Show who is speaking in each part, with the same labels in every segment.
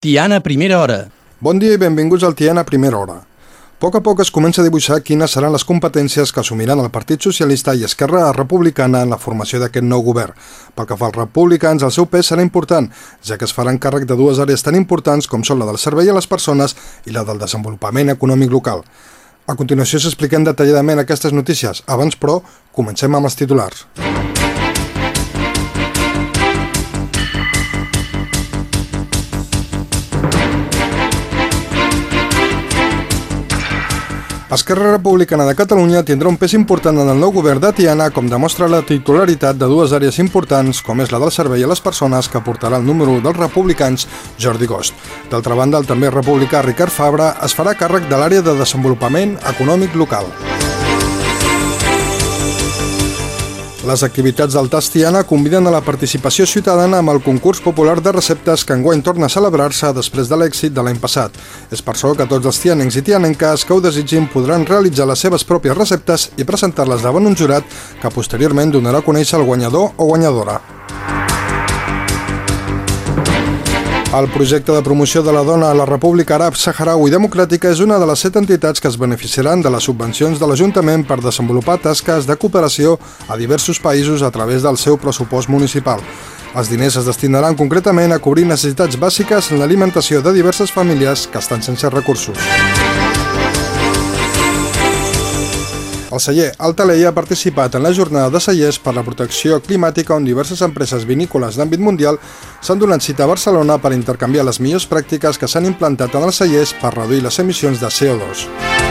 Speaker 1: Tiana Primera Hora.
Speaker 2: Bon dia i benvinguts al Tiana Primera Hora. A poc a poc es comença a dibuixar quines seran les competències que assumiran el Partit Socialista i Esquerra Republicana en la formació d'aquest nou govern. Pel que fa als republicans, el seu pes serà important, ja que es faran càrrec de dues àrees tan importants com són la del servei a les persones i la del desenvolupament econòmic local. A continuació s'expliquem detalladament aquestes notícies. Abans, però, comencem amb els titulars. Esquerra Republicana de Catalunya tindrà un pes important en el nou govern de Tiana, com demostra la titularitat de dues àrees importants, com és la del servei a les persones, que portarà el número dels republicans Jordi Gost. D'altra banda, el també republicà Ricard Fabra es farà càrrec de l'àrea de desenvolupament econòmic local. Les activitats del Tastiana conviden a la participació ciutadana amb el concurs popular de receptes que enguany torna a celebrar-se després de l'èxit de l'any passat. És per això que tots els tianencs i tianenques que ho desitgin podran realitzar les seves pròpies receptes i presentar-les davant un jurat que posteriorment donarà a conèixer el guanyador o guanyadora. El projecte de promoció de la dona a la República Àrab Saharaui Democràtica és una de les set entitats que es beneficiaran de les subvencions de l'Ajuntament per desenvolupar tasques de cooperació a diversos països a través del seu pressupost municipal. Els diners es destinaran concretament a cobrir necessitats bàsiques en l'alimentació de diverses famílies que estan sense recursos. El celler Altalei ha participat en la jornada de cellers per la protecció climàtica on diverses empreses vinícoles d'àmbit mundial s'han donat cita a Barcelona per intercanviar les millors pràctiques que s'han implantat en els cellers per reduir les emissions de CO2.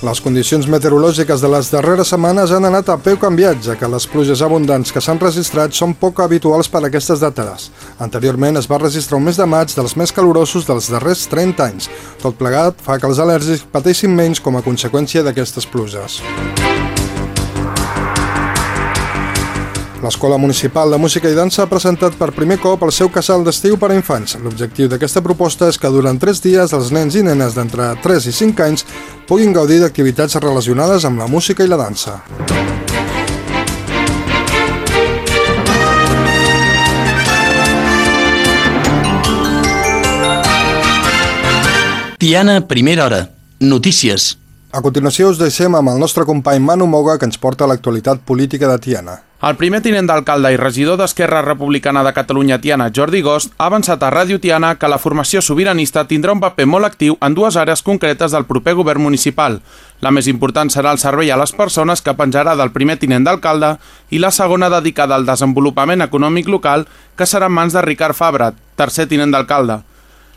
Speaker 2: Les condicions meteorològiques de les darreres setmanes han anat a peu canviat, ja que les pluges abundants que s'han registrat són poc habituals per a aquestes dates. Anteriorment es va registrar un mes de maig dels més calorosos dels darrers 30 anys. Tot plegat fa que els al·lèrgics pateixin menys com a conseqüència d'aquestes pluges. L'Escola Municipal de Música i Dansa ha presentat per primer cop el seu casal d'estiu per a infants. L'objectiu d'aquesta proposta és que durant 3 dies els nens i nenes d'entre 3 i 5 anys puguin gaudir d'activitats relacionades amb la música i la dansa.
Speaker 1: Tiana Primera Hora. Notícies.
Speaker 2: A continuació us deixem amb el nostre company Manu Moga que ens porta l'actualitat política de Tiana.
Speaker 3: El primer tinent d'alcalde i regidor d'Esquerra Republicana de Catalunya Tiana, Jordi Gost, ha avançat a Ràdio Tiana que la formació sobiranista tindrà un paper molt actiu en dues àrees concretes del proper govern municipal. La més important serà el servei a les persones que penjarà del primer tinent d'alcalde i la segona dedicada al desenvolupament econòmic local que serà en mans de Ricard Fabra, tercer tinent d'alcalde.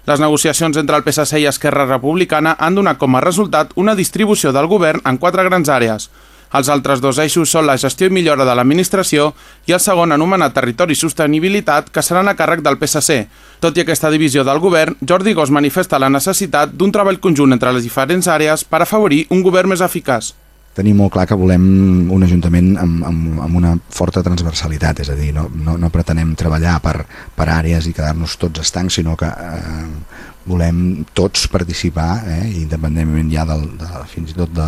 Speaker 3: Les negociacions entre el PSC i Esquerra Republicana han donat com a resultat una distribució del govern en quatre grans àrees. Els altres dos eixos són la gestió i millora de l'administració i el segon anomenat Territori i Sostenibilitat, que seran a càrrec del PSC. Tot i aquesta divisió del govern, Jordi Gos manifesta la necessitat d'un treball conjunt entre les diferents àrees per afavorir un govern més eficaç
Speaker 4: tenim molt clar que volem un ajuntament amb, amb, amb una forta transversalitat, és a dir, no, no, no pretenem treballar per, per àrees i quedar-nos tots estancs, sinó que eh, volem tots participar, eh, independentment ja del, de, fins i tot de,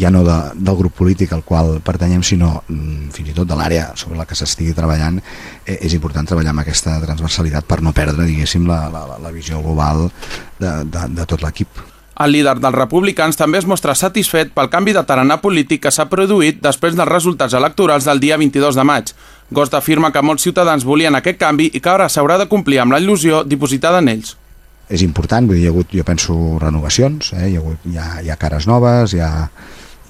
Speaker 4: ja no de, del grup polític al qual pertanyem, sinó mm, fins i tot de l'àrea sobre la que s'estigui treballant, eh, és important treballar amb aquesta transversalitat per no perdre, diguéssim, la, la, la visió global de, de, de tot l'equip.
Speaker 3: El líder dels republicans també es mostra satisfet pel canvi de tarannà polític que s'ha produït després dels resultats electorals del dia 22 de maig. Gost afirma que molts ciutadans volien aquest canvi i que ara s'haurà de complir amb la il·lusió dipositada en ells
Speaker 4: és important, vull dir, hi ha hagut, jo penso, renovacions, eh? hi, ha hagut, hi, ha, hi ha cares noves, hi ha,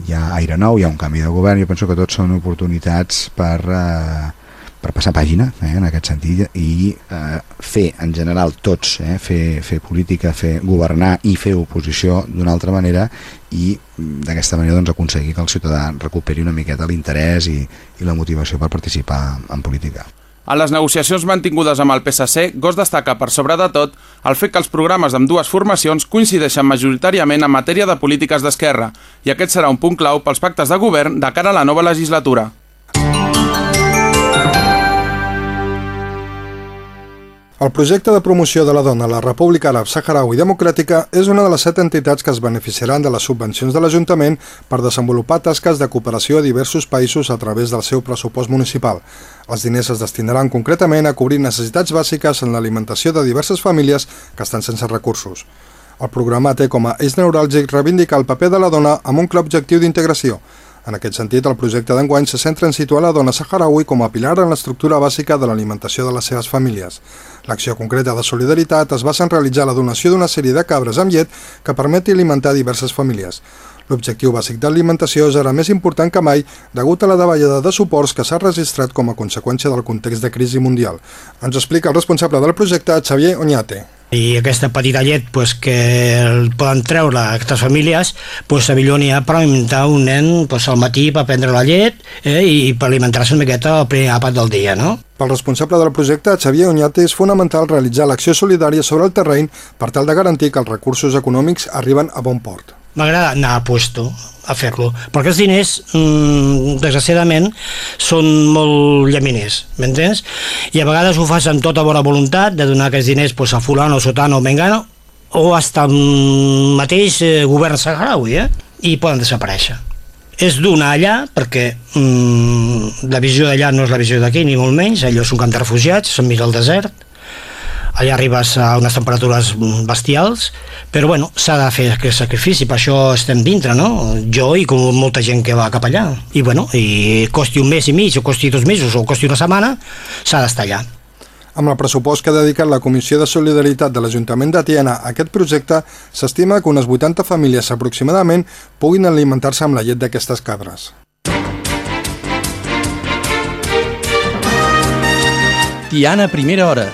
Speaker 4: hi ha aire nou, hi ha un canvi de govern, jo penso que tots són oportunitats per, eh, per passar pàgina, eh, en aquest sentit, i eh, fer, en general, tots, eh, fer, fer política, fer governar i fer oposició d'una altra manera i mm, d'aquesta manera doncs, aconseguir que el ciutadà recuperi una miqueta l'interès i, i la motivació per participar en política.
Speaker 3: A les negociacions mantingudes amb el PSC, Gos destaca per sobre de tot el fet que els programes amb dues formacions coincideixen majoritàriament en matèria de polítiques d'esquerra i aquest serà un punt clau pels pactes de govern de cara a la nova legislatura.
Speaker 2: El projecte de promoció de la dona a la República Àrab Saharaui Democràtica és una de les set entitats que es beneficiaran de les subvencions de l'Ajuntament per desenvolupar tasques de cooperació a diversos països a través del seu pressupost municipal. Els diners es destinaran concretament a cobrir necessitats bàsiques en l'alimentació de diverses famílies que estan sense recursos. El programa té com a eix neuràlgic reivindicar el paper de la dona amb un clar objectiu d'integració, en aquest sentit, el projecte d'enguany se centra en situar la dona saharaui com a pilar en l'estructura bàsica de l'alimentació de les seves famílies. L'acció concreta de solidaritat es basa en realitzar la donació d'una sèrie de cabres amb llet que permeti alimentar diverses famílies. L'objectiu bàsic d'alimentació serà més important que mai degut a la davallada de suports que s'ha registrat com a conseqüència del context de crisi mundial. Ens explica el responsable del projecte, Xavier Oñate
Speaker 5: i aquesta petita llet pues, que el poden treure aquestes famílies pues, millor n'hi ha per alimentar un nen pues, al matí per prendre la llet eh, i per alimentar-se una miqueta el primer àpat del dia no?
Speaker 2: Pel responsable del projecte, Xavier Oñate, és fonamental realitzar l'acció solidària sobre el terreny per tal de garantir que els recursos econòmics arriben a bon port.
Speaker 5: M'agrada anar a puesto, a fer-lo, perquè els diners, mmm, desgraciadament, són molt llaminers, m'entens? I a vegades ho fas amb tota bona voluntat de donar aquests diners pues, a fulano, sotano mengano, o hasta el mateix eh, govern saharaui, eh? i poden desaparèixer. És donar allà, perquè mmm, la visió d'allà no és la visió d'aquí, ni molt menys, allò és un camp de refugiats, són mira al desert, allà arribes a unes temperatures bestials, però bueno, s'ha de fer aquest sacrifici, per això estem dintre, no? Jo i com molta gent que va cap allà. I bueno, i costi un mes i mig, o costi dos mesos, o costi una setmana, s'ha d'estar allà.
Speaker 2: Amb el pressupost que ha dedicat la Comissió de Solidaritat de l'Ajuntament de Tiana a aquest projecte, s'estima que unes 80 famílies aproximadament puguin alimentar-se amb la llet d'aquestes cabres.
Speaker 1: Tiana, primera hora.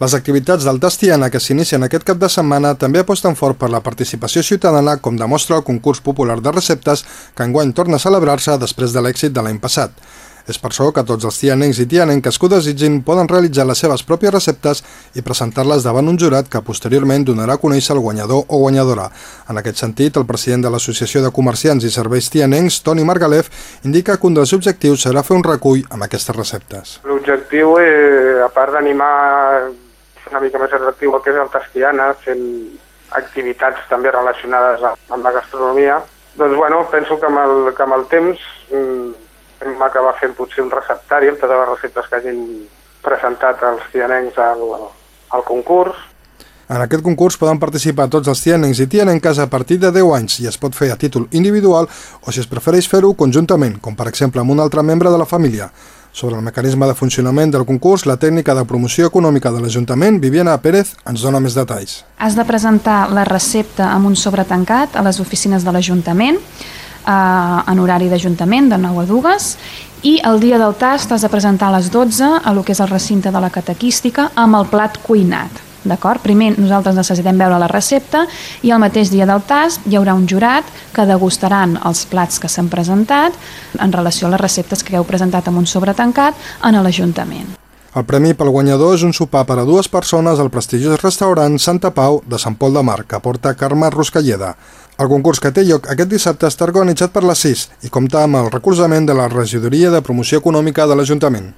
Speaker 2: Les activitats del Tastiana que s'inicien aquest cap de setmana també aposten fort per la participació ciutadana com demostra el concurs popular de receptes que enguany torna a celebrar-se després de l'èxit de l'any passat. És per això que tots els tianencs i tianenques que ho desitgin poden realitzar les seves pròpies receptes i presentar-les davant un jurat que posteriorment donarà a conèixer el guanyador o guanyadora. En aquest sentit, el president de l'Associació de Comerciants i Serveis Tianencs, Toni Margalef, indica que un dels objectius serà fer un recull amb aquestes receptes.
Speaker 6: L'objectiu, a part d'animar una mica més atractiu el que és el Tasquiana, fent activitats també relacionades amb la gastronomia, doncs bueno, penso que amb el, que amb el temps mm, hem acabar fent potser un receptari amb totes les receptes que hagin presentat els tianencs al, al concurs.
Speaker 2: En aquest concurs poden participar tots els tianencs i tianenques a partir de 10 anys i es pot fer a títol individual o si es prefereix fer-ho conjuntament, com per exemple amb un altre membre de la família. Sobre el mecanisme de funcionament del concurs, la tècnica de promoció econòmica de l'Ajuntament, Viviana Pérez, ens dona més detalls.
Speaker 7: Has de presentar la recepta amb un sobre tancat a les oficines de l'Ajuntament, eh, en horari d'Ajuntament, de 9 a 2, i el dia del tast has de presentar a les 12 a lo que és el recinte de la catequística amb el plat cuinat. D'acord? Primer nosaltres necessitem veure la recepta i el mateix dia del tast hi haurà un jurat que degustaran els plats que s'han presentat en relació a les receptes que heu presentat amb un sobre tancat en l'Ajuntament.
Speaker 2: El premi pel guanyador és un sopar per a dues persones al prestigiós restaurant Santa Pau de Sant Pol de Mar, que porta Carme Ruscalleda. El concurs que té lloc aquest dissabte està organitzat per les 6 i compta amb el recolzament de la Regidoria de Promoció Econòmica de l'Ajuntament.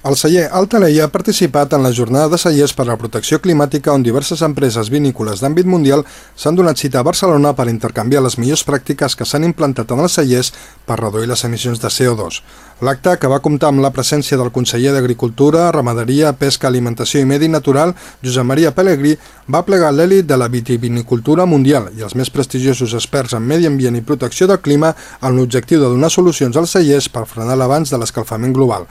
Speaker 2: El celler Altalei ha participat en la jornada de cellers per a la protecció climàtica on diverses empreses vinícoles d'àmbit mundial s'han donat cita a Barcelona per intercanviar les millors pràctiques que s'han implantat en els cellers per reduir les emissions de CO2. L'acte, que va comptar amb la presència del conseller d'Agricultura, Ramaderia, Pesca, Alimentació i Medi Natural, Josep Maria Pellegrí, va plegar l'èlit de la vitivinicultura mundial i els més prestigiosos experts en medi ambient i protecció del clima amb l'objectiu de donar solucions als cellers per frenar l'avanç de l'escalfament global.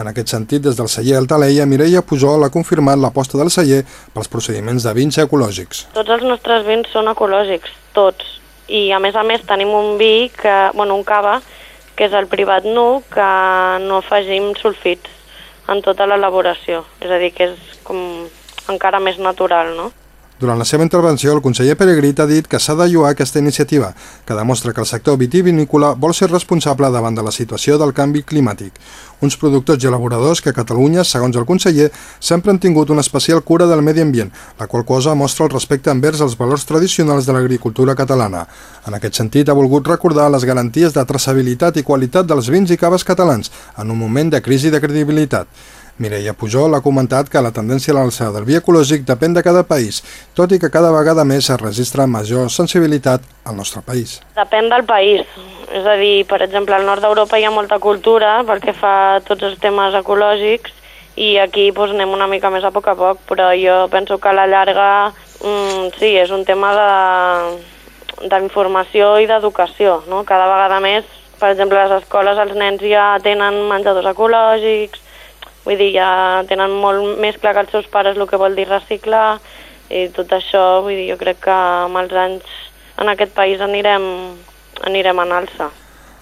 Speaker 2: En aquest sentit, des del celler Altaleia, Mireia Pujol ha confirmat l'aposta del celler pels procediments de vins ecològics.
Speaker 8: Tots els nostres vins són ecològics, tots. I a més a més tenim un vi, que, bueno, un cava, que és el privat nu, que no afegim sulfits en tota l'elaboració. És a dir, que és com encara més natural, no?
Speaker 2: Durant la seva intervenció, el conseller Peregrit ha dit que s'ha de lluar aquesta iniciativa, que demostra que el sector vitivinícola vol ser responsable davant de la situació del canvi climàtic. Uns productors i elaboradors que a Catalunya, segons el conseller, sempre han tingut una especial cura del medi ambient, la qual cosa mostra el respecte envers els valors tradicionals de l'agricultura catalana. En aquest sentit, ha volgut recordar les garanties de traçabilitat i qualitat dels vins i caves catalans en un moment de crisi de credibilitat. Mireia Pujol ha comentat que la tendència a l'alça del vi ecològic depèn de cada país, tot i que cada vegada més es registra major sensibilitat al nostre país.
Speaker 8: Depèn del país. És a dir, per exemple, al nord d'Europa hi ha molta cultura perquè fa tots els temes ecològics i aquí doncs, anem una mica més a poc a poc, però jo penso que a la llarga mm, sí, és un tema d'informació i d'educació. No? Cada vegada més, per exemple, les escoles els nens ja tenen menjadors ecològics, Vull dir, ja tenen molt més clar que els seus pares el que vol dir reciclar i tot això, vull dir, jo crec que amb els anys en aquest país anirem, anirem en alça.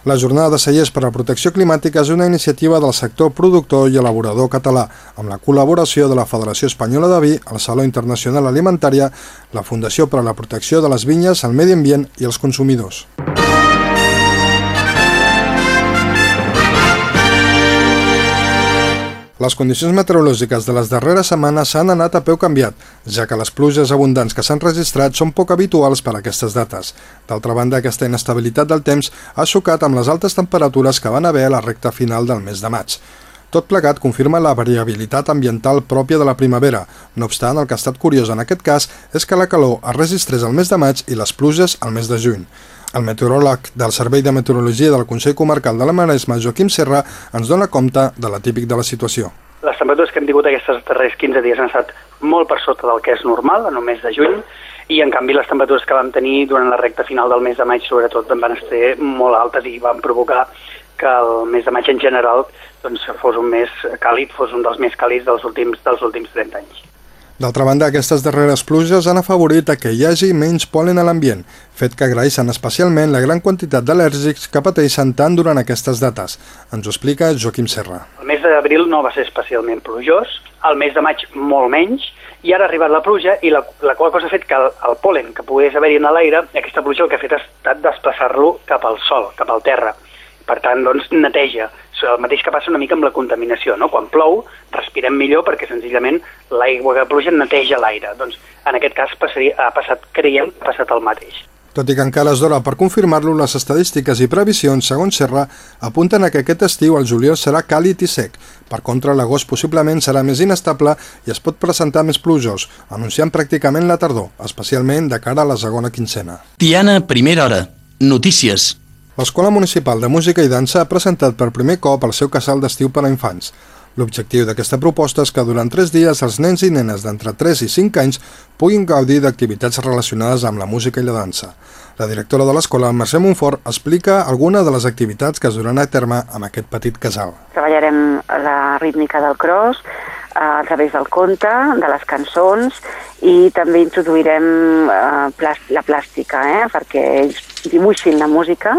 Speaker 2: La jornada de cellers per a la protecció climàtica és una iniciativa del sector productor i elaborador català, amb la col·laboració de la Federació Espanyola de Vi, el Saló Internacional Alimentària, la Fundació per a la Protecció de les Vinyes, el Medi Ambient i els consumidors. Les condicions meteorològiques de les darreres setmanes s'han anat a peu canviat, ja que les pluges abundants que s'han registrat són poc habituals per a aquestes dates. D'altra banda, aquesta inestabilitat del temps ha xocat amb les altes temperatures que van haver a la recta final del mes de maig. Tot plegat confirma la variabilitat ambiental pròpia de la primavera. No obstant, el que ha estat curiós en aquest cas és que la calor es registrés al mes de maig i les pluges al mes de juny. El meteoròleg del Servei de Meteorologia del Consell Comarcal de la Maresma, Joaquim Serra, ens dona compte de la típic de la situació.
Speaker 9: Les temperatures que hem tingut aquests darrers 15 dies han estat molt per sota del que és normal en el mes de juny i en canvi les temperatures que vam tenir durant la recta final del mes de maig sobretot van estar molt altes i van provocar que el mes de maig en general doncs, fos un mes càlid, fos un dels més càlids dels últims, dels últims 30 anys.
Speaker 2: D'altra banda, aquestes darreres pluges han afavorit a que hi hagi menys polen a l'ambient, fet que agraeixen especialment la gran quantitat d'al·lèrgics que pateixen tant durant aquestes dates. Ens ho explica Joaquim Serra.
Speaker 9: El mes d'abril no va ser especialment plujós, el mes de maig molt menys, i ara ha arribat la pluja i la, la qual cosa ha fet que el, el polen que pogués haver-hi a l'aire, aquesta pluja el que ha fet ha estat desplaçar-lo cap al sol, cap al terra. Per tant, doncs, neteja el mateix que passa una mica amb la contaminació, no? Quan plou, respirem millor perquè senzillament l'aigua que pluja neteja l'aire. Doncs en aquest cas passaria, ha passat, creiem, ha passat el mateix.
Speaker 2: Tot i que encara és d'hora per confirmar-lo, les estadístiques i previsions, segons Serra, apunten a que aquest estiu el juliol serà càlid i sec. Per contra, l'agost possiblement serà més inestable i es pot presentar més plujós, anunciant pràcticament la tardor, especialment de cara a la segona quincena.
Speaker 1: Tiana, primera hora. Notícies.
Speaker 2: L'Escola Municipal de Música i Dansa ha presentat per primer cop el seu casal d'estiu per a infants. L'objectiu d'aquesta proposta és que durant tres dies els nens i nenes d'entre 3 i 5 anys puguin gaudir d'activitats relacionades amb la música i la dansa. La directora de l'escola, Mercè Montfort, explica alguna de les activitats que es duran a terme amb aquest petit casal.
Speaker 10: Treballarem la rítmica del cross, eh, a través del conte, de les cançons i també introduirem eh, la plàstica, eh, perquè ells dibuixin la música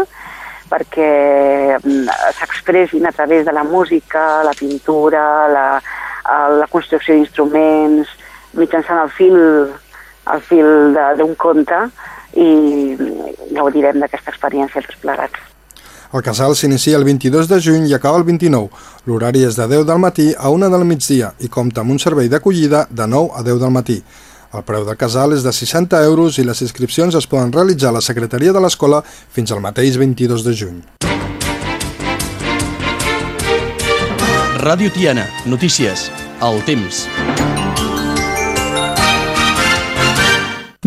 Speaker 10: perquè mm, s'expressin a través de la música, la pintura, la, la construcció d'instruments, mitjançant el fil, el fil d'un conte i gaudirem d'aquesta experiència tots plegats.
Speaker 2: El casal s'inicia el 22 de juny i acaba el 29. L'horari és de 10 del matí a 1 del migdia i compta amb un servei d'acollida de 9 a 10 del matí. El preu del casal és de 60 euros i les inscripcions es poden realitzar a la secretaria de l'escola fins al mateix 22 de juny.
Speaker 1: Ràdio Tiana, notícies, el temps.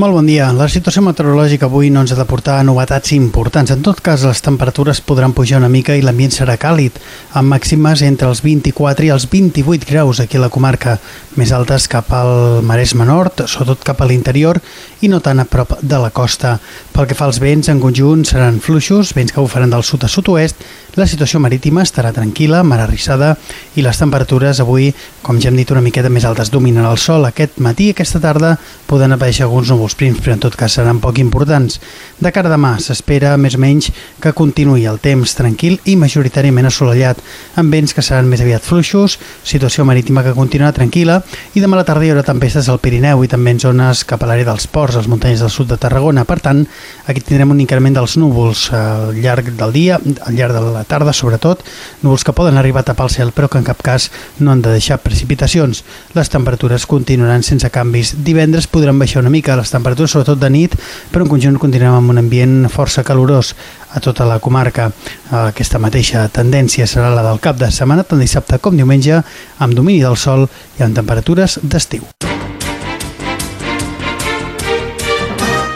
Speaker 11: Molt bon dia. La situació meteorològica avui no ens ha de portar a novetats importants. En tot cas, les temperatures podran pujar una mica i l'ambient serà càlid, amb màximes entre els 24 i els 28 graus aquí a la comarca, més altes cap al Maresme Nord, sobretot cap a l'interior i no tan a prop de la costa. Pel que fa als vents, en conjunt seran fluixos, vents que ho faran del sud a sud-oest, La situació marítima estarà tranquil·la, mar arrissada i les temperatures avui, com ja hem dit, una miqueta més altes. Dominen el sol aquest matí i aquesta tarda poden aparèixer alguns núvols prims, però en tot cas seran poc importants. De cara a demà s'espera més o menys que continuï el temps tranquil i majoritàriament assolellat, amb vents que seran més aviat fluixos, situació marítima que continuarà tranquil·la i demà a la tarda hi haurà tempestes al Pirineu i també en zones cap a l'àrea dels ports, les muntanyes del sud de Tarragona. Per tant, aquí tindrem un increment dels núvols al llarg del dia, al llarg de la tarda sobretot, núvols que poden arribar a tapar el cel però que en cap cas no han de deixar precipitacions. Les temperatures continuaran sense canvis. Divendres podran baixar una mica les temperatures, sobretot de nit, però en conjunt continuem amb un ambient força calorós a tota la comarca. Aquesta mateixa tendència serà la del cap de setmana, tant dissabte com diumenge, amb domini del sol i amb temperatures d'estiu.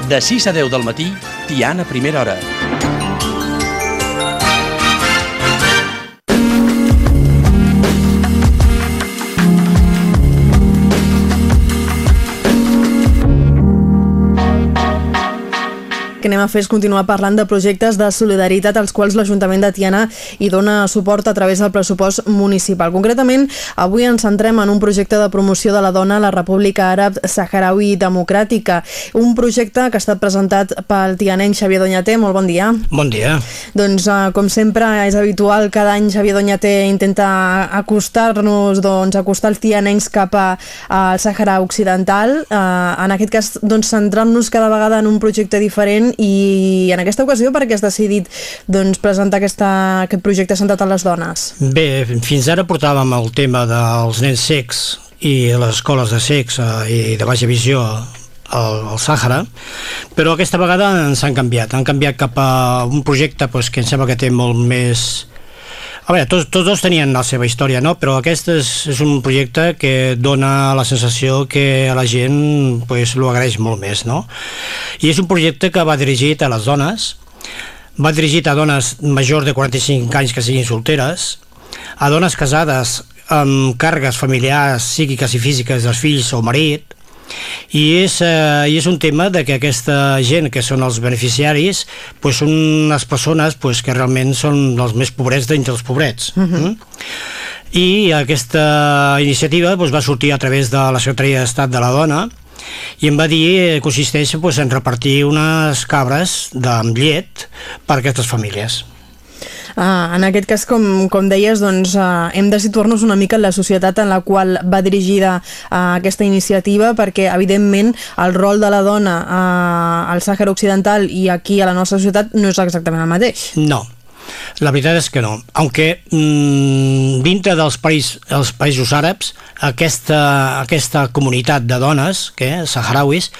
Speaker 1: De 6 a 10 del matí, Tiana Primera Hora.
Speaker 12: Anem a fer és continuar parlant de projectes de solidaritat als quals l'Ajuntament de Tiana hi dona suport a través del pressupost municipal. Concretament, avui ens centrem en un projecte de promoció de la dona a la República Àrab Saharaui Democràtica, un projecte que ha estat presentat pel tianenc Xavier Doñaté. Molt bon dia.
Speaker 5: Bon dia.
Speaker 12: Doncs, uh, com sempre, és habitual, cada any Xavier Doñaté intenta acostar-nos, doncs, acostar els tianencs cap a, al Sahara Occidental. Uh, en aquest cas, doncs, centrant-nos cada vegada en un projecte diferent i en aquesta ocasió per què has decidit doncs, presentar aquesta, aquest projecte centrat a les dones?
Speaker 5: Bé, fins ara portàvem el tema dels nens secs i les escoles de secs eh, i de baixa visió al, al Sàhara, però aquesta vegada ens han canviat, han canviat cap a un projecte pues, que em sembla que té molt més a veure, tots, tots dos tenien la seva història, no? però aquest és, és un projecte que dona la sensació que a la gent pues, lo agraeix molt més. No? I és un projecte que va dirigit a les dones, va dirigit a dones majors de 45 anys que siguin solteres, a dones casades amb càrregues familiars, psíquiques i físiques dels fills o marit, i és, eh, i és un tema de que aquesta gent que són els beneficiaris pues, són unes persones pues, que realment són els més pobrets d'entre els pobrets uh -huh. mm? i aquesta iniciativa pues, va sortir a través de la Secretaria d'Estat de la Dona i em va dir que consisteix pues, en repartir unes cabres amb llet per a aquestes famílies
Speaker 12: en aquest cas, com, com deies, doncs, uh, hem de situar-nos una mica en la societat en la qual va dirigida uh, aquesta iniciativa, perquè, evidentment, el rol de la dona uh, al Sàhara Occidental i aquí a la nostra societat no és exactament el mateix.
Speaker 5: No, la veritat és que no. Aunque mmm, dintre dels, país, els països àrabs aquesta, aquesta comunitat de dones, que saharauis,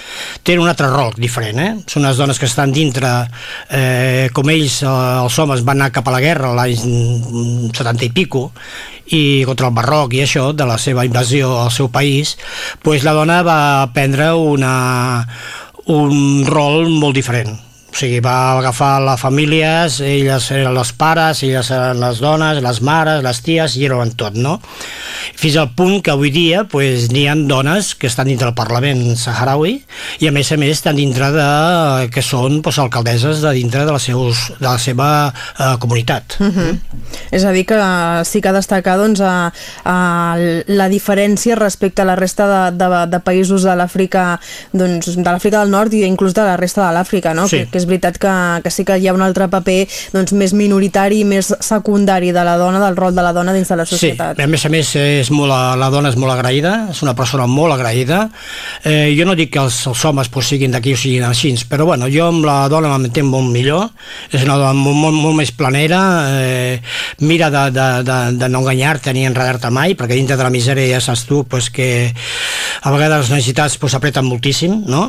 Speaker 5: tenen un altre rol diferent. Eh? Són unes dones que estan dintre, eh, com ells, eh, els homes, van anar cap a la guerra l'any 70 i pico, i contra el Marroc i això, de la seva invasió al seu país, pues la dona va prendre una, un rol molt diferent o sigui, va agafar les famílies, elles eren els pares, elles eren les dones, les mares, les ties, i eren tot, no? Fins al punt que avui dia pues, n'hi ha dones que estan dintre del Parlament saharaui i a més a més estan dintre de... que són pues, alcaldesses de dintre de la, seus, de la seva eh, comunitat. Uh
Speaker 12: mhm. -huh. És a dir, que sí que destacar doncs, a, a la diferència respecte a la resta de, de, de països de l'Àfrica doncs, de l'Àfrica del Nord i inclús de la resta de l'Àfrica, no?
Speaker 5: Sí.
Speaker 12: Que, que és veritat que, que sí que hi ha un altre paper doncs, més minoritari, més secundari de la dona, del rol de la dona dins de la societat.
Speaker 5: Sí, a més a més és molt, la dona és molt agraïda, és una persona molt agraïda. Eh, jo no dic que els, els homes pues, siguin d'aquí o siguin així, però bueno, jo amb la dona m'entenc molt millor, és una dona molt, molt, molt més planera, eh, mira de, de, de, de no enganyar-te ni enredar-te mai, perquè dintre de la misèria ja saps tu pues, que a vegades les necessitats pues, apreten moltíssim, no?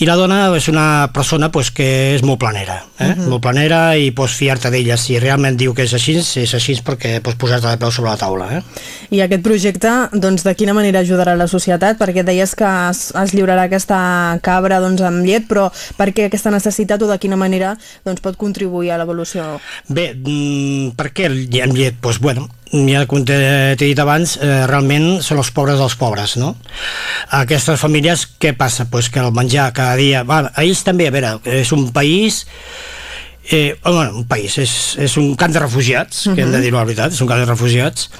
Speaker 5: I la dona és una persona pues, que és molt planera, eh? Uh mhm. -huh. molt planera i pots fiar-te d'ella. Si realment diu que és així, és així perquè pots posar-te de peu sobre la taula. Eh?
Speaker 12: I aquest projecte, doncs, de quina manera ajudarà la societat? Perquè deies que es, es lliurarà aquesta cabra doncs, amb llet, però per què aquesta necessitat o de quina manera doncs, pot contribuir a l'evolució?
Speaker 5: Bé, mm, per què amb llet? Doncs, bueno, ja t'he dit abans, eh, realment són els pobres dels pobres, no? Aquestes famílies, què passa? Pues que el menjar cada dia... Bueno, ells també, a veure, és un país eh, bueno, un país, és, és un camp de refugiats, uh -huh. que hem de dir la veritat, és un camp de refugiats,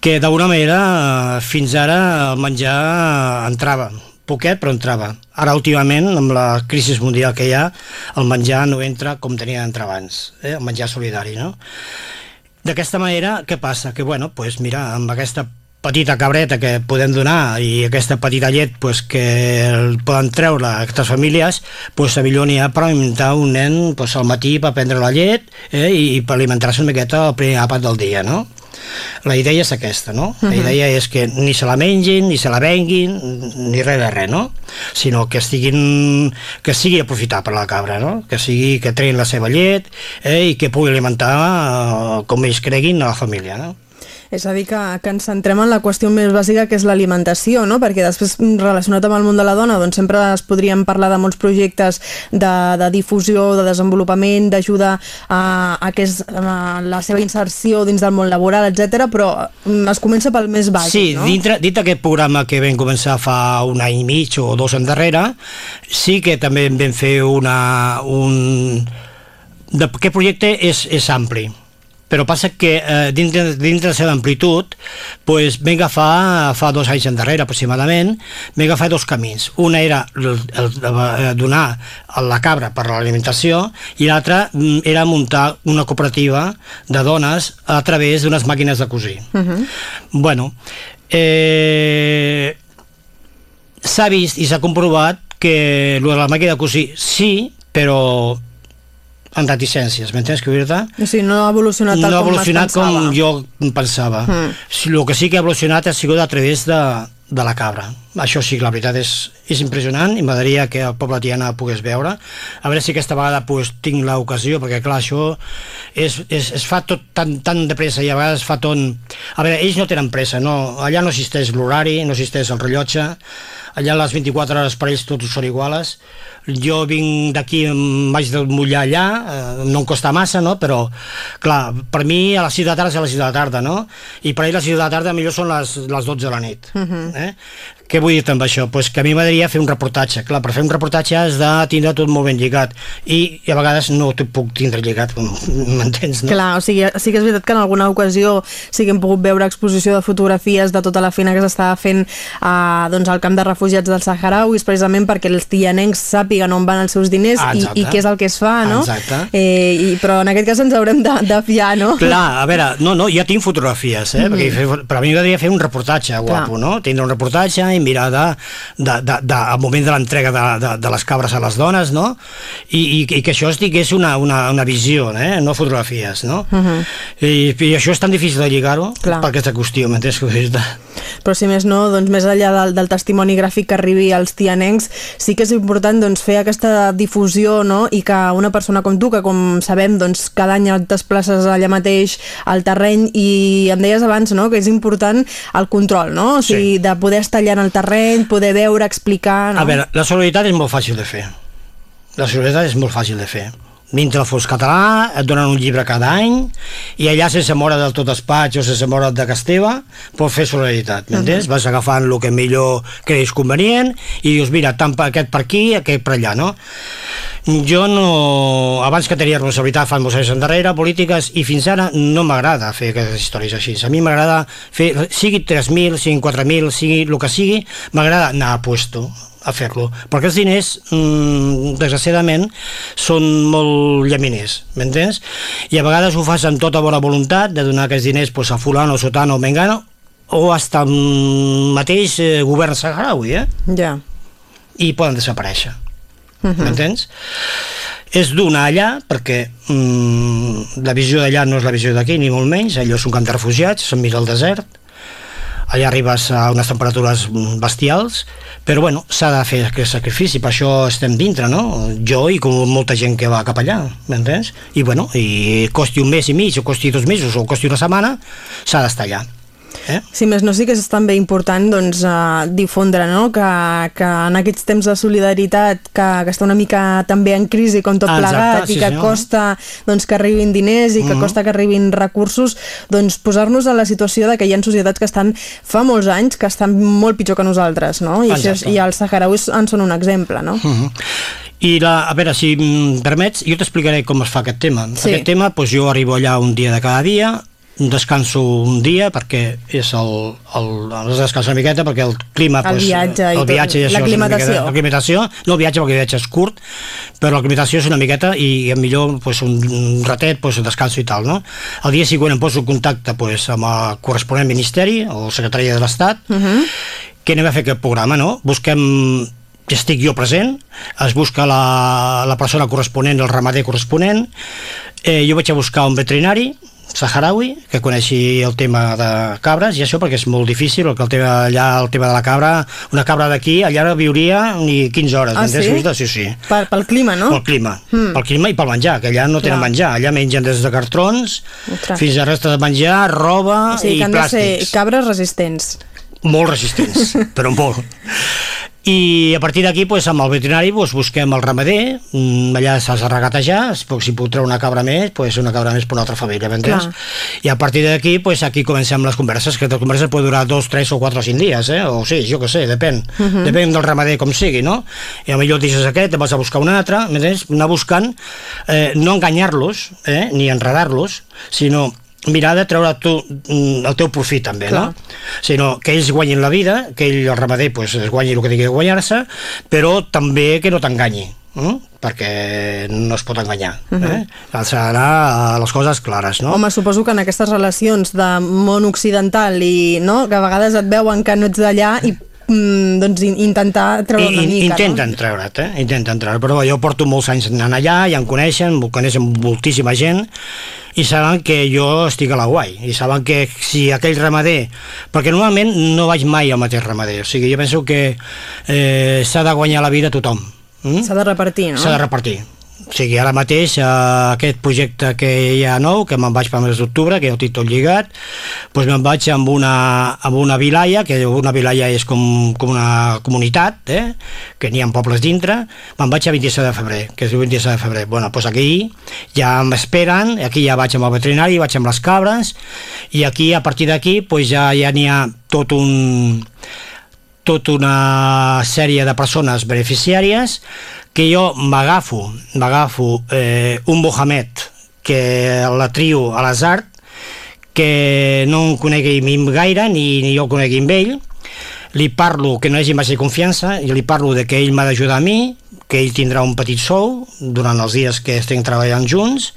Speaker 5: que d'alguna manera fins ara el menjar entrava, poquet però entrava. Ara últimament, amb la crisi mundial que hi ha, el menjar no entra com tenia d'entrar abans, eh? el menjar solidari, no? D'aquesta manera, què passa? Que, bueno, pues mira, amb aquesta petita cabreta que podem donar i aquesta petita llet pues, que poden treure aquestes famílies pues, millor n'hi ha per alimentar un nen pues, al matí per prendre la llet eh, i, i per alimentar-se una miqueta el primer àpat del dia no? La idea és aquesta no? la idea és que ni se la mengin ni se la venguin ni res de res no? sinó que estiguin que sigui aprofitar per la cabra no? que sigui que treguin la seva llet eh, i que pugui alimentar eh, com ells creguin a la família no?
Speaker 12: És a dir, que, que ens centrem en la qüestió més bàsica que és l'alimentació, no? perquè després relacionat amb el món de la dona doncs sempre es podríem parlar de molts projectes de, de difusió, de desenvolupament, d'ajuda a, a, que és, a la seva inserció dins del món laboral, etc. però mm, es comença pel més bàsic,
Speaker 5: sí,
Speaker 12: no?
Speaker 5: dintre, dintre aquest programa que vam començar fa un any i mig o dos endarrere, sí que també vam fer una, un... De, aquest projecte és, és ampli però passa que eh, dintre, dintre de la seva amplitud pues, vam agafar fa dos anys endarrere aproximadament vam agafar dos camins una era el, el, el, donar la cabra per l'alimentació i l'altra mm, era muntar una cooperativa de dones a través d'unes màquines de cosir uh -huh. bueno eh, s'ha vist i s'ha comprovat que la màquina de cosir sí, però amb reticències, m'entens que dir-te?
Speaker 12: O sigui, no ha evolucionat tal
Speaker 5: no ha evolucionat
Speaker 12: com,
Speaker 5: com jo pensava. Mm. El que sí que ha evolucionat ha sigut a través de, de la cabra. Això sí, la veritat és, és impressionant i m'agradaria que el poble tiana pogués veure. A veure si aquesta vegada pues, tinc l'ocasió, perquè clar, això és, és, es fa tot tan, tan de pressa i a vegades fa tot... A veure, ells no tenen pressa, no. allà no existeix l'horari, no existeix el rellotge, allà les 24 hores per ells tots són iguales jo vinc d'aquí, vaig de mullar allà, eh, no em costa massa, no? però, clar, per mi a les 6 de la tarda és a les 6 de la tarda, no? I per ells a les 6 de la tarda millor són les, les 12 de la nit. Uh
Speaker 12: Mhm.
Speaker 5: -huh. eh? Què vull dir amb això? Pues que a mi m'agradaria fer un reportatge. Clar, per fer un reportatge has de tindre tot molt ben lligat i, i a vegades no t'ho puc tindre lligat, m'entens? No?
Speaker 12: Clar, o sigui, sí que és veritat que en alguna ocasió sí que hem pogut veure exposició de fotografies de tota la feina que s'estava fent eh, doncs, al camp de refugiats del Saharauis, precisament perquè els tianencs sàpiguen on van els seus diners
Speaker 5: Ah,
Speaker 12: i, i què és el que es fa, no?
Speaker 5: Exacte.
Speaker 12: Eh, i, però en aquest cas ens haurem de, de fiar, no?
Speaker 5: Clar, a veure, no, no, ja tinc fotografies, eh? Mm -hmm. perquè, però a mi m'agradaria fer un reportatge guapo, no? Tindre un reportatge i mirar de, de, de, de, al moment de l'entrega de, de, de les cabres a les dones, no? I, i, i que això es digués una, una, una visió, eh? no fotografies, no?
Speaker 12: Uh -huh.
Speaker 5: I, I això és tan difícil de lligar-ho per aquesta qüestió, m'entens?
Speaker 12: Però si més no, doncs més enllà del, del testimoni gràfic que arribi als tianencs, sí que és important doncs, fer aquesta difusió no? i que una persona com tu, que com sabem doncs, cada any et desplaces allà mateix al terreny i em deies abans no? que és important el control, no? o sigui, de poder estar allà en el terreny, poder veure, explicar... No?
Speaker 5: A veure, la solidaritat és molt fàcil de fer. La solidaritat és molt fàcil de fer. Dintre del fons català et donen un llibre cada any i allà sense moure del tot despatx o sense moure de casa teva pots fer solidaritat, m'entens? Vas agafant el que millor creus convenient i dius, mira, tant per aquest per aquí, aquest per allà, no? Jo no... Abans que tenia responsabilitat fa molts anys endarrere, polítiques, i fins ara no m'agrada fer aquestes històries així. A mi m'agrada fer, sigui 3.000, sigui 4.000, sigui el que sigui, m'agrada anar a puesto a fer-lo, perquè els diners mmm, desgraciadament són molt llaminers, m'entens? I a vegades ho fas amb tota bona voluntat de donar aquests diners pues, a fulano, sotano o mengano o hasta el mateix eh, govern saharaui, eh?
Speaker 12: Ja.
Speaker 5: I poden desaparèixer,
Speaker 12: Mhm.
Speaker 5: m'entens? És donar allà, perquè mm, la visió d'allà no és la visió d'aquí, ni molt menys, allò és un camp de refugiats, s'enmira al desert, allà arribes a unes temperatures bestials, però bueno, s'ha de fer aquest sacrifici, per això estem dintre, no? Jo i com molta gent que va cap allà, m'entens? I bueno, i costi un mes i mig, o costi dos mesos, o costi una setmana, s'ha d'estar allà.
Speaker 12: Eh? Si més no, sí que és també important doncs, uh, difondre no? que, que en aquests temps de solidaritat que, que està una mica també en crisi com tot
Speaker 5: Exacte,
Speaker 12: plegat
Speaker 5: sí,
Speaker 12: i que
Speaker 5: senyor.
Speaker 12: costa doncs, que arribin diners i que
Speaker 5: Mhm.
Speaker 12: costa que arribin recursos, doncs posar-nos a la situació de que hi ha societats que estan fa molts anys que estan molt pitjor que nosaltres, no? I, això, és- i els saharauis en són un exemple, no?
Speaker 5: Uh -huh. I la, a veure, si em permets, jo t'explicaré com es fa aquest tema.
Speaker 12: Sí.
Speaker 5: Aquest tema, doncs jo arribo allà un dia de cada dia, descanso un dia perquè és el, el, el descanso una miqueta perquè el clima
Speaker 12: El
Speaker 5: doncs,
Speaker 12: viatge
Speaker 5: el viatge i això
Speaker 12: l'aclimatació.
Speaker 5: l'aclimatació no el viatge perquè el viatge és curt però l'aclimatació és una miqueta i, i millor doncs, un, un ratet doncs, descanso i tal no? el dia següent em poso en contacte doncs, amb el corresponent ministeri o secretària de l'Estat
Speaker 12: Uh -huh.
Speaker 5: que anem a fer aquest programa, no? Busquem que estic jo present, es busca la, la persona corresponent, el ramader corresponent, eh, jo vaig a buscar un veterinari, saharaui, que coneixi el tema de cabres, i això perquè és molt difícil, perquè el tema, allà el tema de la cabra, una cabra d'aquí, allà no viuria ni 15 hores,
Speaker 12: Ah, sí?
Speaker 5: Rosita? Sí, sí.
Speaker 12: Per, pel clima, no?
Speaker 5: Pel clima,
Speaker 12: Mm.
Speaker 5: pel clima i pel menjar, que allà no tenen
Speaker 12: Clar.
Speaker 5: menjar, allà mengen des de cartrons
Speaker 12: Ostres.
Speaker 5: fins a resta de menjar, roba
Speaker 12: O sigui,
Speaker 5: i
Speaker 12: que han de ser
Speaker 5: plàstics
Speaker 12: cabres resistents.
Speaker 5: molt resistents, però molt. I a partir d'aquí, pues, amb el veterinari, pues, busquem el ramader, mm, allà s'ha de regatejar, si puc, treure una cabra més, pues, una cabra més per una altra família, m'entens? I a partir d'aquí, pues, aquí comencem les converses, que les converses poden durar dos, tres o quatre o cinc dies, eh? o sí, jo que sé, depèn,
Speaker 12: Mhm.
Speaker 5: depèn del ramader com sigui, no? I a millor deixes aquest, te vas a buscar un altre, m'entens? Anar buscant, eh, no enganyar-los, eh? ni enredar-los, sinó mirar de treure tu, mm, el teu profit també,
Speaker 12: Clar.
Speaker 5: no? sinó que ells guanyin la vida, que ell, el ramader, pues, es guanyi el que tingui que guanyar-se, però també que no t'enganyi, eh? perquè no es pot enganyar. Eh?
Speaker 12: Mhm.
Speaker 5: S'ha d'anar a les coses clares, no?
Speaker 12: Home, suposo que en aquestes relacions de món occidental i no, que a vegades et veuen que no ets d'allà i mm, doncs in- intentar treure una
Speaker 5: I-
Speaker 12: mica,
Speaker 5: intenten treure't, eh? intenten treure però jo porto molts anys anant allà, ja em coneixen, em coneixen moltíssima gent i saben que jo estic a la guai i saben que si aquell ramader perquè normalment no vaig mai al mateix ramader o sigui, jo penso que eh, s'ha de guanyar la vida a tothom mm?
Speaker 12: no? S'ha de repartir, no?
Speaker 5: s'ha de repartir o sigui, ara mateix eh, aquest projecte que hi ha nou, que me'n vaig per mes d'octubre, que ja ho tinc tot lligat, doncs me'n vaig amb una, amb una vilaya, que una vilaya és com, com una comunitat, eh? que n'hi ha pobles dintre, me'n vaig a 27 de febrer, que és el 27 de febrer. Bueno, doncs aquí ja m'esperen, aquí ja vaig amb el veterinari, vaig amb les cabres, i aquí, a partir d'aquí, doncs ja ja n'hi ha tot un tota una sèrie de persones beneficiàries que jo m'agafo m'agafo eh, un Mohamed que la trio a l'Azart que no em conegui gaire ni, ni jo conegui amb ell. Li parlo que no hagi massa confiança i li parlo de que ell m'ha d'ajudar a mi que ell tindrà un petit sou durant els dies que estem treballant junts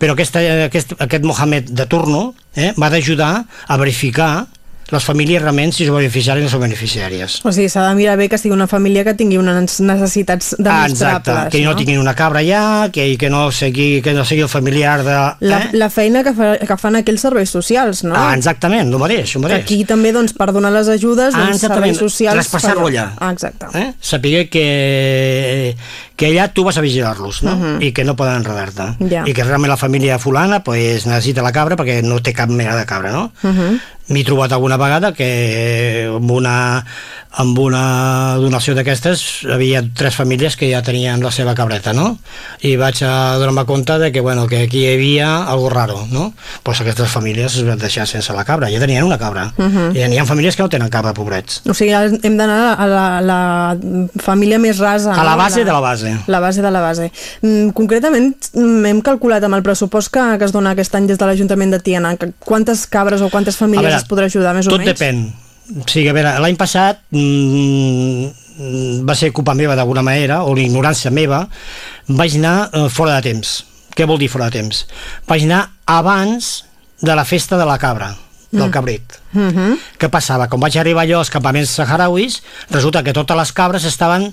Speaker 5: però aquesta, aquest, aquest Mohamed de turno eh, m'ha d'ajudar a verificar les famílies realment si són beneficiàries o són beneficiàries
Speaker 12: O sigui, s'ha de mirar bé que sigui una família que tingui unes necessitats
Speaker 5: Ah,
Speaker 12: demostrables.
Speaker 5: exacte, que no, tinguin una cabra allà, que, que, no sigui, que no sigui el familiar de...
Speaker 12: La,
Speaker 5: eh?
Speaker 12: la feina que, fa, que fan aquells serveis socials, no?
Speaker 5: Ah, exactament, el mateix, el
Speaker 12: Que
Speaker 5: mateix.
Speaker 12: aquí també, doncs, per donar les ajudes,
Speaker 5: Ah,
Speaker 12: doncs, serveis socials...
Speaker 5: traspassar-ho
Speaker 12: fa-
Speaker 5: allà.
Speaker 12: Ah, exacte.
Speaker 5: Eh? Saber que, que allà tu vas a vigilar-los, no?
Speaker 12: Mhm.
Speaker 5: I que no poden enredar-te.
Speaker 12: Ja.
Speaker 5: I que realment la família fulana pues, necessita la cabra perquè no té cap mena de cabra, no?
Speaker 12: Uh -huh.
Speaker 5: M'he trobat alguna vegada que amb una, amb una donació d'aquestes havia tres famílies que ja tenien la seva cabreta, no? I vaig a donar-me compte de que, bueno, que aquí hi havia algo raro, no? Pues aquestes famílies es van deixar sense la cabra, ja tenien una cabra.
Speaker 12: Uh -huh.
Speaker 5: I n'hi ha famílies que no tenen cabra, pobrets.
Speaker 12: O sigui, hem d'anar a la, la família més rasa.
Speaker 5: A la
Speaker 12: no?
Speaker 5: base de la base.
Speaker 12: La base de la base. Mm, concretament, mm, hem calculat amb el pressupost que, que es dona aquest any des de l'Ajuntament de Tiana, quantes cabres o quantes famílies
Speaker 5: veure,
Speaker 12: es podrà ajudar, més o
Speaker 5: Tot
Speaker 12: menys?
Speaker 5: depèn. O sigui, a veure, l'any passat mm, va ser culpa meva d'alguna manera, o l'ignorància meva, vaig anar eh, fora de temps. Què vol dir fora de temps? Vaig anar abans de la festa de la cabra, del
Speaker 12: Mm.
Speaker 5: cabrit.
Speaker 12: Uh -huh.
Speaker 5: Què passava? Quan vaig arribar jo als campaments saharauis, resulta que totes les cabres estaven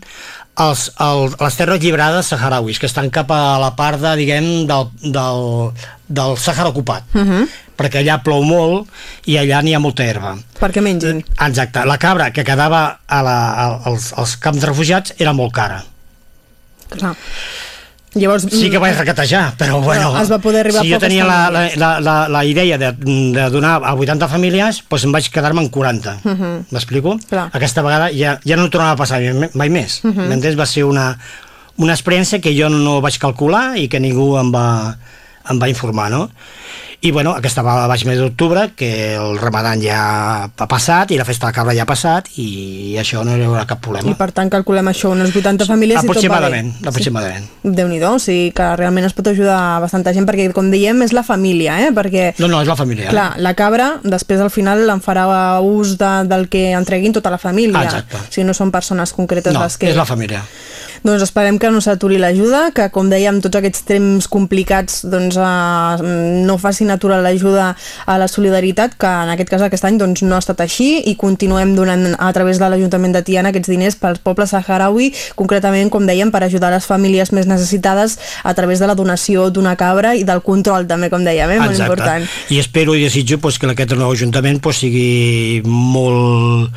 Speaker 5: als, als, a les terres lliberades saharauis, que estan cap a la part de, diguem, del, del, del Sahara ocupat.
Speaker 12: Uh -huh.
Speaker 5: Perquè allà plou molt i allà n'hi ha molta herba.
Speaker 12: Perquè mengin.
Speaker 5: Exacte, la cabra que quedava a la, a, als, als camps de refugiats era molt cara.
Speaker 12: Clar.
Speaker 5: Llavors, sí que vaig recatejar, però bueno...
Speaker 12: Es va poder arribar
Speaker 5: si jo tenia la, la, la, la, la idea de, de donar a 80 famílies, doncs em vaig quedar-me en 40.
Speaker 12: Uh -huh.
Speaker 5: M'explico? Aquesta vegada ja, ja no tornava a passar mai, més. Uh
Speaker 12: Mhm.
Speaker 5: -huh. M'entens? Va ser una, una experiència que jo no vaig calcular i que ningú em va, em va informar, no? I bueno, aquesta vegada vaig mes d'octubre, que el ramadan ja ha passat i la festa de la cabra ja ha passat i això no hi haurà cap problema.
Speaker 12: I per tant calculem això, unes 80 famílies i tot va bé.
Speaker 5: Aproximadament, aproximadament.
Speaker 12: déu nhi o sigui que realment es pot ajudar a bastanta gent perquè com dèiem és la família, eh? perquè
Speaker 5: No, no, és la família.
Speaker 12: clar, la cabra després al final en farà ús de, del que entreguin tota la família
Speaker 5: Ah, exacte.
Speaker 12: o sigui no són persones concretes
Speaker 5: No,
Speaker 12: les que...
Speaker 5: és la família.
Speaker 12: Doncs esperem que no s'aturi l'ajuda, que com dèiem tots aquests temps complicats doncs, eh, no facin aturar l'ajuda a la solidaritat, que en aquest cas aquest any doncs, no ha estat així i continuem donant a través de l'Ajuntament de Tiana aquests diners pel poble saharaui, concretament, com dèiem, per ajudar les famílies més necessitades a través de la donació d'una cabra i del control també, com dèiem, eh? molt important.
Speaker 5: I espero i desitjo pues, que aquest nou Ajuntament pues, sigui molt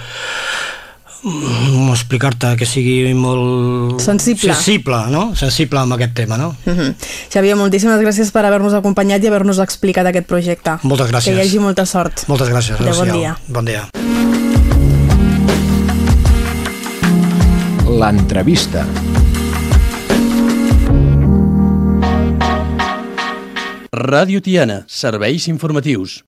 Speaker 5: com explicar-te que sigui molt
Speaker 12: Sensible.
Speaker 5: sensible, no? sensible amb aquest tema no?
Speaker 12: Uh -huh. Xavier, moltíssimes gràcies per haver-nos acompanyat i haver-nos explicat aquest projecte.
Speaker 5: Moltes gràcies.
Speaker 12: Que hi hagi molta sort.
Speaker 5: moltes gràcies
Speaker 12: Adéu, bon dia.
Speaker 5: bon dia
Speaker 13: L'entrevista.
Speaker 1: Ràdio Tiana, serveis informatius.